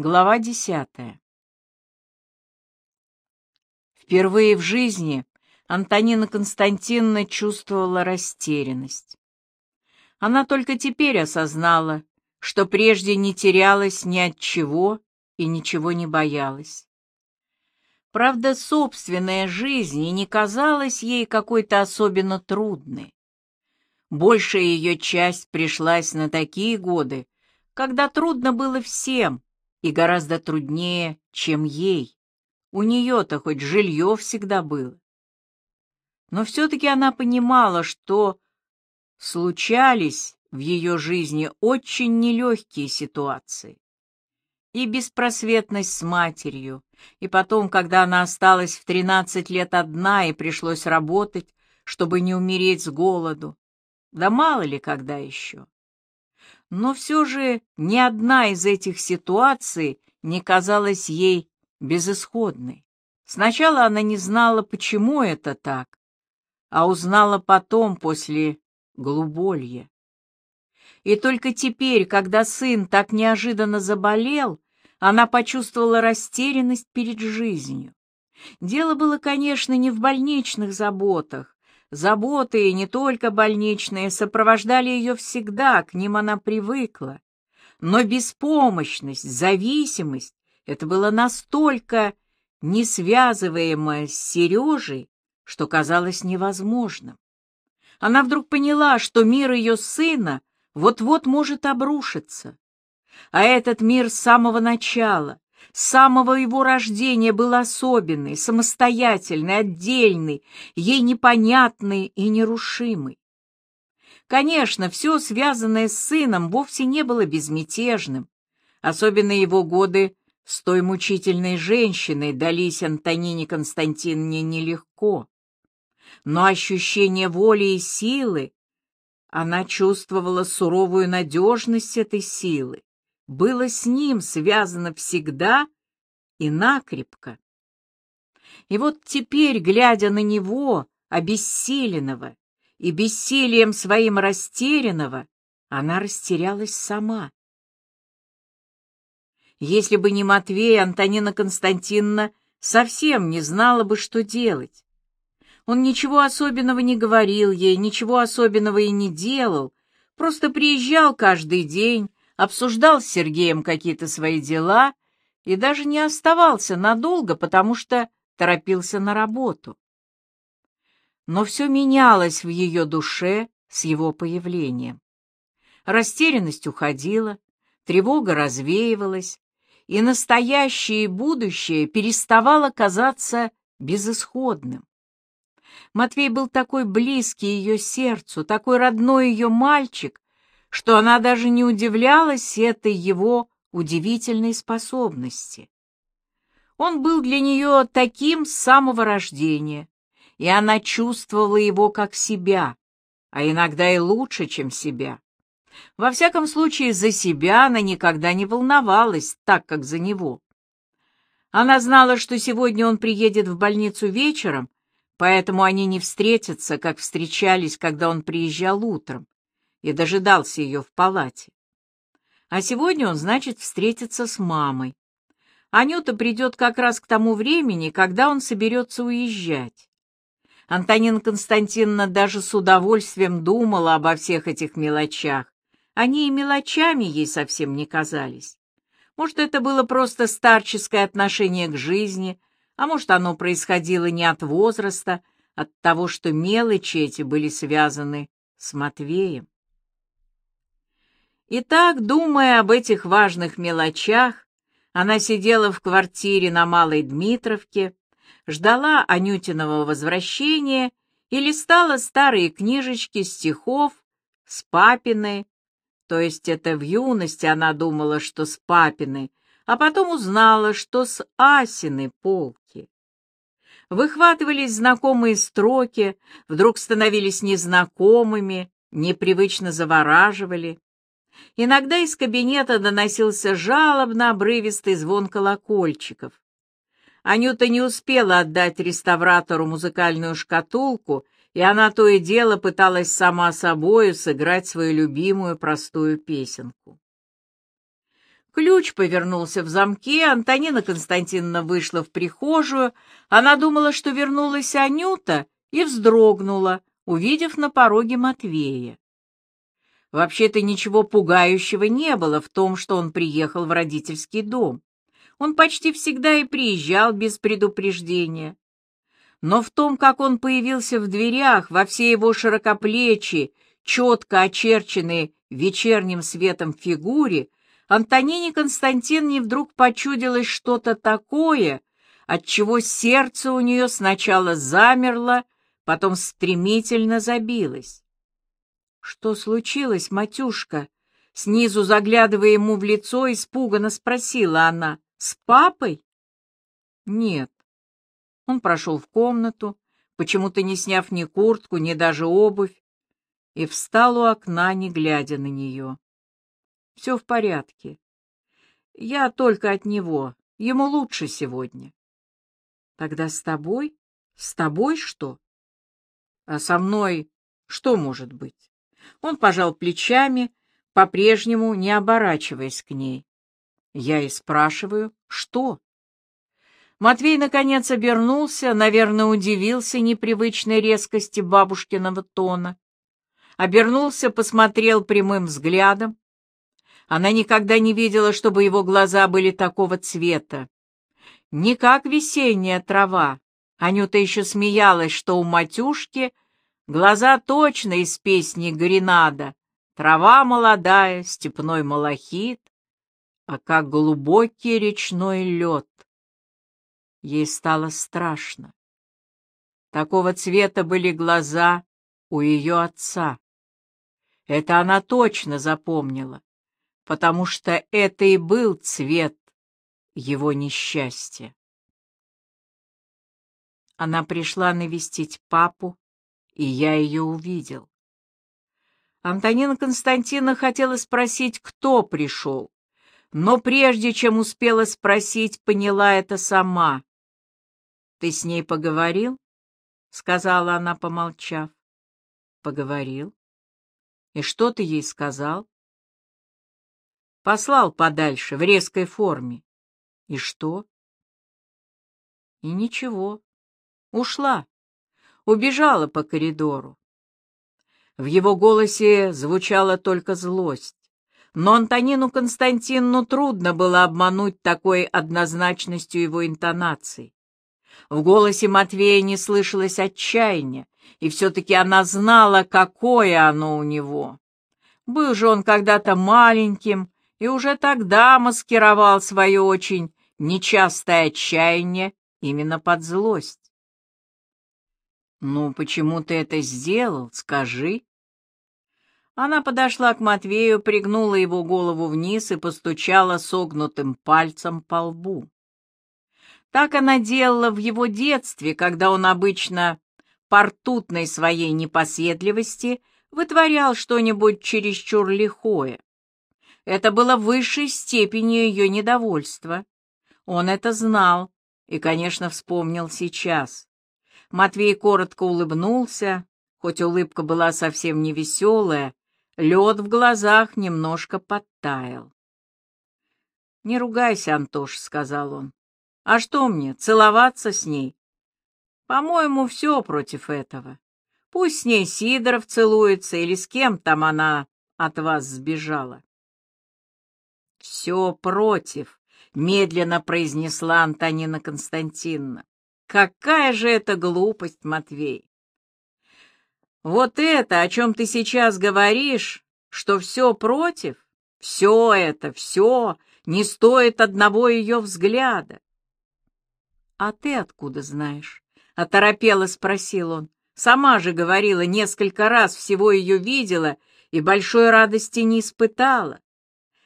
Глава десятая. Впервые в жизни Антонина Константиновна чувствовала растерянность. Она только теперь осознала, что прежде не терялась ни от чего и ничего не боялась. Правда, собственная жизнь и не казалась ей какой-то особенно трудной. Большая ее часть пришлась на такие годы, когда трудно было всем, и гораздо труднее, чем ей. У нее-то хоть жилье всегда было. Но все-таки она понимала, что случались в ее жизни очень нелегкие ситуации. И беспросветность с матерью, и потом, когда она осталась в тринадцать лет одна и пришлось работать, чтобы не умереть с голоду. Да мало ли когда еще. Но все же ни одна из этих ситуаций не казалась ей безысходной. Сначала она не знала, почему это так, а узнала потом, после глуболья. И только теперь, когда сын так неожиданно заболел, она почувствовала растерянность перед жизнью. Дело было, конечно, не в больничных заботах, Заботы, и не только больничные, сопровождали ее всегда, к ним она привыкла. Но беспомощность, зависимость — это было настолько несвязываемо с Сережей, что казалось невозможным. Она вдруг поняла, что мир ее сына вот-вот может обрушиться. А этот мир с самого начала, с самого его рождения был особенный, самостоятельный, отдельный, ей непонятный и нерушимый. Конечно, все, связанное с сыном, вовсе не было безмятежным. Особенно его годы с той мучительной женщиной дались Антонине Константиновне нелегко. Но ощущение воли и силы, она чувствовала суровую надежность этой силы, было с ним связано всегда и накрепко. И вот теперь, глядя на него, обессиленного и бессилием своим растерянного, она растерялась сама. Если бы не Матвей, Антонина Константиновна совсем не знала бы, что делать. Он ничего особенного не говорил ей, ничего особенного и не делал, просто приезжал каждый день, обсуждал с Сергеем какие-то свои дела и даже не оставался надолго, потому что торопился на работу. Но все менялось в ее душе с его появлением. Растерянность уходила, тревога развеивалась, и настоящее и будущее переставало казаться безысходным. Матвей был такой близкий ее сердцу, такой родной ее мальчик, что она даже не удивлялась этой его удивительной способности. Он был для нее таким с самого рождения, и она чувствовала его как себя, а иногда и лучше, чем себя. Во всяком случае, за себя она никогда не волновалась так, как за него. Она знала, что сегодня он приедет в больницу вечером, поэтому они не встретятся, как встречались, когда он приезжал утром и дожидался ее в палате. А сегодня он, значит, встретится с мамой. Анюта придет как раз к тому времени, когда он соберется уезжать. Антонина Константиновна даже с удовольствием думала обо всех этих мелочах. Они и мелочами ей совсем не казались. Может, это было просто старческое отношение к жизни, а может, оно происходило не от возраста, а от того, что мелочи эти были связаны с Матвеем. И так, думая об этих важных мелочах, она сидела в квартире на Малой Дмитровке, ждала Анютиного возвращения и листала старые книжечки стихов с папиной, то есть это в юности она думала, что с папиной, а потом узнала, что с Асиной полки. Выхватывались знакомые строки, вдруг становились незнакомыми, непривычно завораживали. Иногда из кабинета доносился жалобно-обрывистый звон колокольчиков. Анюта не успела отдать реставратору музыкальную шкатулку, и она то и дело пыталась сама собою сыграть свою любимую простую песенку. Ключ повернулся в замке, Антонина Константиновна вышла в прихожую. Она думала, что вернулась Анюта, и вздрогнула, увидев на пороге Матвея. Вообще-то ничего пугающего не было в том, что он приехал в родительский дом. Он почти всегда и приезжал без предупреждения. Но в том, как он появился в дверях, во все его широкоплечи, четко очерченные вечерним светом фигуре, Антонине Константиновне вдруг почудилось что-то такое, от чего сердце у нее сначала замерло, потом стремительно забилось. «Что случилось, матюшка?» Снизу, заглядывая ему в лицо, испуганно спросила она. «С папой?» «Нет». Он прошел в комнату, почему-то не сняв ни куртку, ни даже обувь, и встал у окна, не глядя на нее. Все в порядке. Я только от него. Ему лучше сегодня. Тогда с тобой? С тобой что? А со мной что может быть? Он пожал плечами, по-прежнему не оборачиваясь к ней. Я и спрашиваю, что? Матвей, наконец, обернулся, наверное, удивился непривычной резкости бабушкиного тона. Обернулся, посмотрел прямым взглядом, она никогда не видела, чтобы его глаза были такого цвета. Не как весенняя трава. Анюта еще смеялась, что у матюшки глаза точно из песни Гренада. Трава молодая, степной малахит, а как глубокий речной лед. Ей стало страшно. Такого цвета были глаза у ее отца. Это она точно запомнила потому что это и был цвет его несчастья. Она пришла навестить папу, и я ее увидел. Антонина Константиновна хотела спросить, кто пришел, но прежде чем успела спросить, поняла это сама. «Ты с ней поговорил?» — сказала она, помолчав. «Поговорил. И что ты ей сказал?» Послал подальше, в резкой форме. И что? И ничего. Ушла. Убежала по коридору. В его голосе звучала только злость. Но Антонину Константиновну трудно было обмануть такой однозначностью его интонаций. В голосе Матвея не слышалось отчаяния, и все-таки она знала, какое оно у него. Был же он когда-то маленьким, и уже тогда маскировал свое очень нечастое отчаяние именно под злость. «Ну, почему ты это сделал? Скажи». Она подошла к Матвею, пригнула его голову вниз и постучала согнутым пальцем по лбу. Так она делала в его детстве, когда он обычно портутной своей непоседливости вытворял что-нибудь чересчур лихое. Это было высшей степенью ее недовольства. Он это знал и, конечно, вспомнил сейчас. Матвей коротко улыбнулся, хоть улыбка была совсем не веселая, лед в глазах немножко подтаял. «Не ругайся, Антош», — сказал он. «А что мне, целоваться с ней?» «По-моему, все против этого. Пусть с ней Сидоров целуется или с кем там она от вас сбежала». «Все против», — медленно произнесла Антонина Константиновна. «Какая же это глупость, Матвей!» «Вот это, о чем ты сейчас говоришь, что все против, все это, все не стоит одного ее взгляда». «А ты откуда знаешь?» — оторопело спросил он. «Сама же говорила, несколько раз всего ее видела и большой радости не испытала.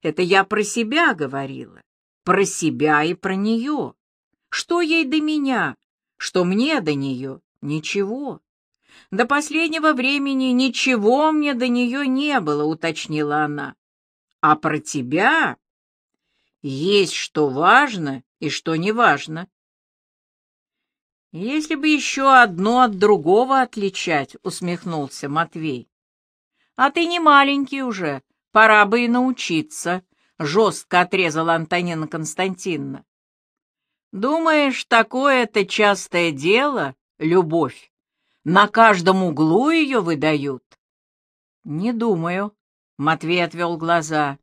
Это я про себя говорила. Про себя и про нее. Что ей до меня? Что мне до нее? Ничего. До последнего времени ничего мне до нее не было, уточнила она. А про тебя есть что важно и что не важно. Если бы еще одно от другого отличать, усмехнулся Матвей. А ты не маленький уже, Пора бы и научиться, — жестко отрезала Антонина Константиновна. «Думаешь, такое-то частое дело, любовь? На каждом углу ее выдают?» «Не думаю», — Матвей отвел глаза.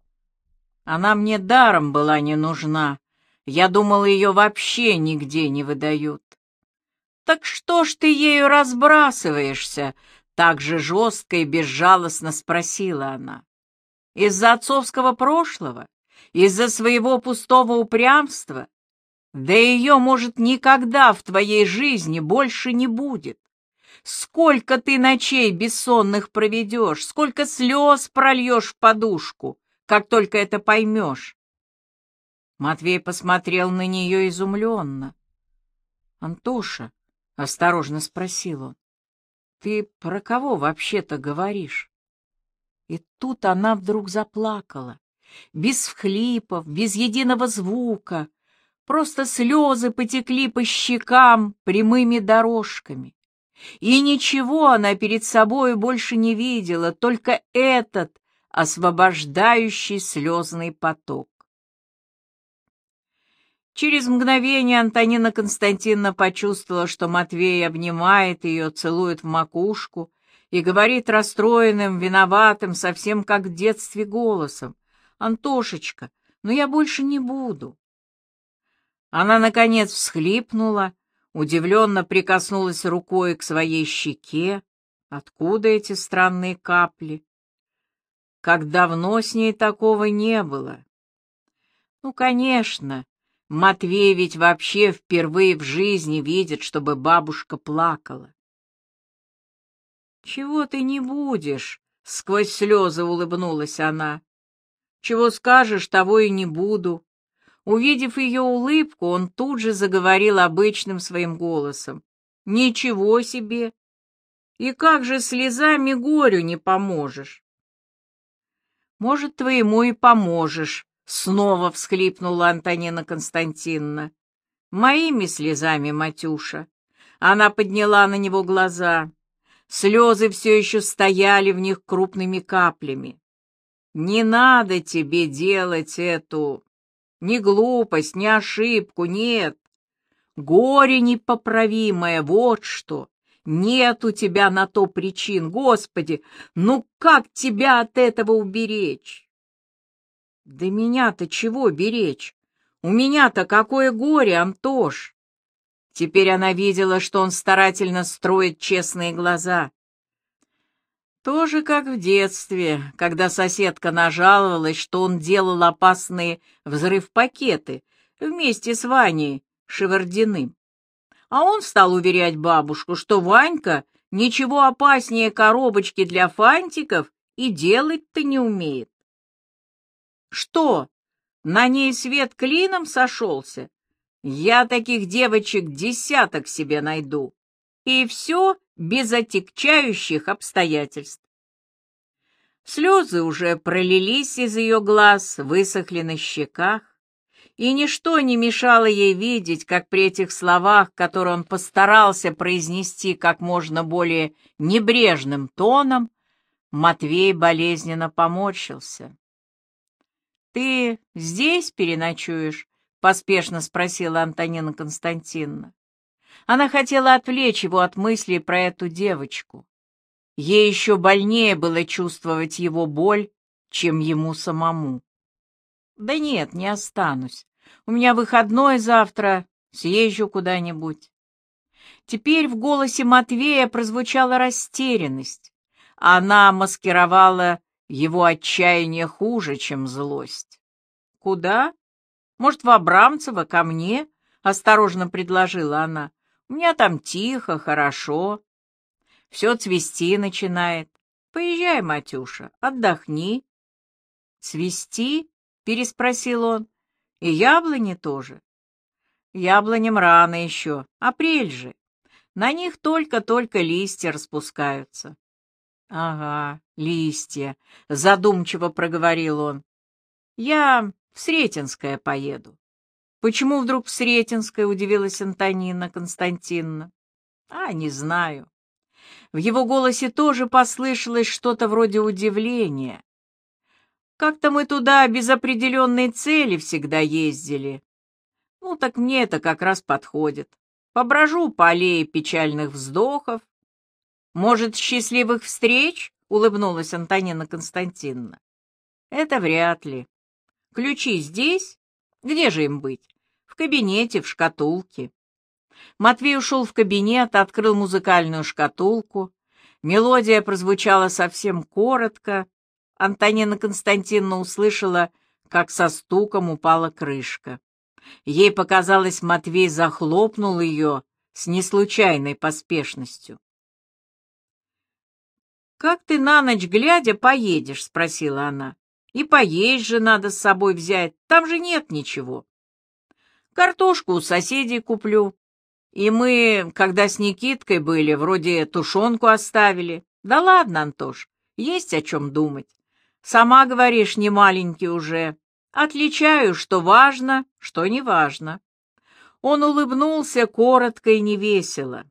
«Она мне даром была не нужна. Я думал, ее вообще нигде не выдают». «Так что ж ты ею разбрасываешься?» Так же жестко и безжалостно спросила она. Из-за отцовского прошлого? Из-за своего пустого упрямства? Да ее, может, никогда в твоей жизни больше не будет. Сколько ты ночей бессонных проведешь, сколько слез прольешь в подушку, как только это поймешь. Матвей посмотрел на нее изумленно. — Антоша, — осторожно спросил он, — ты про кого вообще-то говоришь? И тут она вдруг заплакала, без всхлипов, без единого звука. Просто слезы потекли по щекам прямыми дорожками. И ничего она перед собой больше не видела, только этот освобождающий слезный поток. Через мгновение Антонина Константиновна почувствовала, что Матвей обнимает ее, целует в макушку, и говорит расстроенным, виноватым, совсем как в детстве голосом. «Антошечка, но я больше не буду». Она, наконец, всхлипнула, удивленно прикоснулась рукой к своей щеке. Откуда эти странные капли? Как давно с ней такого не было? Ну, конечно, Матвей ведь вообще впервые в жизни видит, чтобы бабушка плакала. «Чего ты не будешь?» — сквозь слезы улыбнулась она. «Чего скажешь, того и не буду». Увидев ее улыбку, он тут же заговорил обычным своим голосом. «Ничего себе! И как же слезами горю не поможешь?» «Может, твоему и поможешь», — снова всхлипнула Антонина Константиновна. «Моими слезами, Матюша». Она подняла на него глаза. Слезы все еще стояли в них крупными каплями. «Не надо тебе делать эту... ни глупость, ни ошибку, нет. Горе непоправимое, вот что. Нет у тебя на то причин, Господи, ну как тебя от этого уберечь?» «Да меня-то чего беречь? У меня-то какое горе, Антош!» Теперь она видела, что он старательно строит честные глаза. Тоже как в детстве, когда соседка нажаловалась, что он делал опасные взрыв-пакеты вместе с Ваней Шевардиным. А он стал уверять бабушку, что Ванька ничего опаснее коробочки для фантиков и делать-то не умеет. Что, на ней свет клином сошелся? Я таких девочек десяток себе найду. И все без отягчающих обстоятельств. Слезы уже пролились из ее глаз, высохли на щеках, и ничто не мешало ей видеть, как при этих словах, которые он постарался произнести как можно более небрежным тоном, Матвей болезненно поморщился. «Ты здесь переночуешь?» поспешно спросила Антонина Константиновна. Она хотела отвлечь его от мыслей про эту девочку. Ей еще больнее было чувствовать его боль, чем ему самому. «Да нет, не останусь. У меня выходной завтра, съезжу куда-нибудь». Теперь в голосе Матвея прозвучала растерянность. Она маскировала его отчаяние хуже, чем злость. «Куда?» Может, в Абрамцево ко мне?» — осторожно предложила она. «У меня там тихо, хорошо. Все цвести начинает. Поезжай, Матюша, отдохни». «Цвести?» — переспросил он. «И яблони тоже?» «Яблоням рано еще, апрель же. На них только-только листья распускаются». «Ага, листья», — задумчиво проговорил он. «Я в Сретенское поеду. Почему вдруг в Сретенское, удивилась Антонина Константиновна. А, не знаю. В его голосе тоже послышалось что-то вроде удивления. Как-то мы туда без определенной цели всегда ездили. Ну, так мне это как раз подходит. Поброжу по аллее печальных вздохов. Может, счастливых встреч? — улыбнулась Антонина Константиновна. Это вряд ли. Ключи здесь? Где же им быть? В кабинете, в шкатулке. Матвей ушел в кабинет, открыл музыкальную шкатулку. Мелодия прозвучала совсем коротко. Антонина Константиновна услышала, как со стуком упала крышка. Ей показалось, Матвей захлопнул ее с неслучайной поспешностью. «Как ты на ночь глядя поедешь?» — спросила она. «И поесть же надо с собой взять, там же нет ничего. Картошку у соседей куплю. И мы, когда с Никиткой были, вроде тушенку оставили. Да ладно, Антош, есть о чем думать. Сама говоришь, не маленький уже. Отличаю, что важно, что не важно. Он улыбнулся коротко и невесело.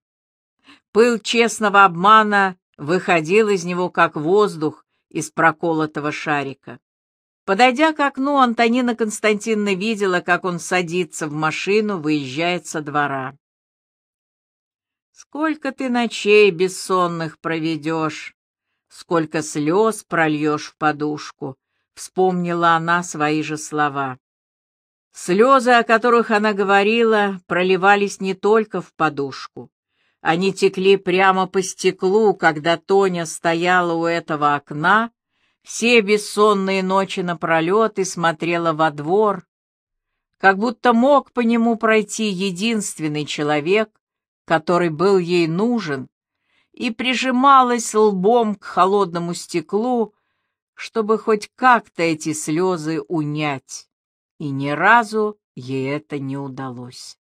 Пыл честного обмана выходил из него, как воздух из проколотого шарика. Подойдя к окну, Антонина Константиновна видела, как он садится в машину, выезжает со двора. «Сколько ты ночей бессонных проведешь, сколько слез прольешь в подушку», — вспомнила она свои же слова. Слезы, о которых она говорила, проливались не только в подушку. Они текли прямо по стеклу, когда Тоня стояла у этого окна, все бессонные ночи напролет и смотрела во двор, как будто мог по нему пройти единственный человек, который был ей нужен, и прижималась лбом к холодному стеклу, чтобы хоть как-то эти слезы унять, и ни разу ей это не удалось.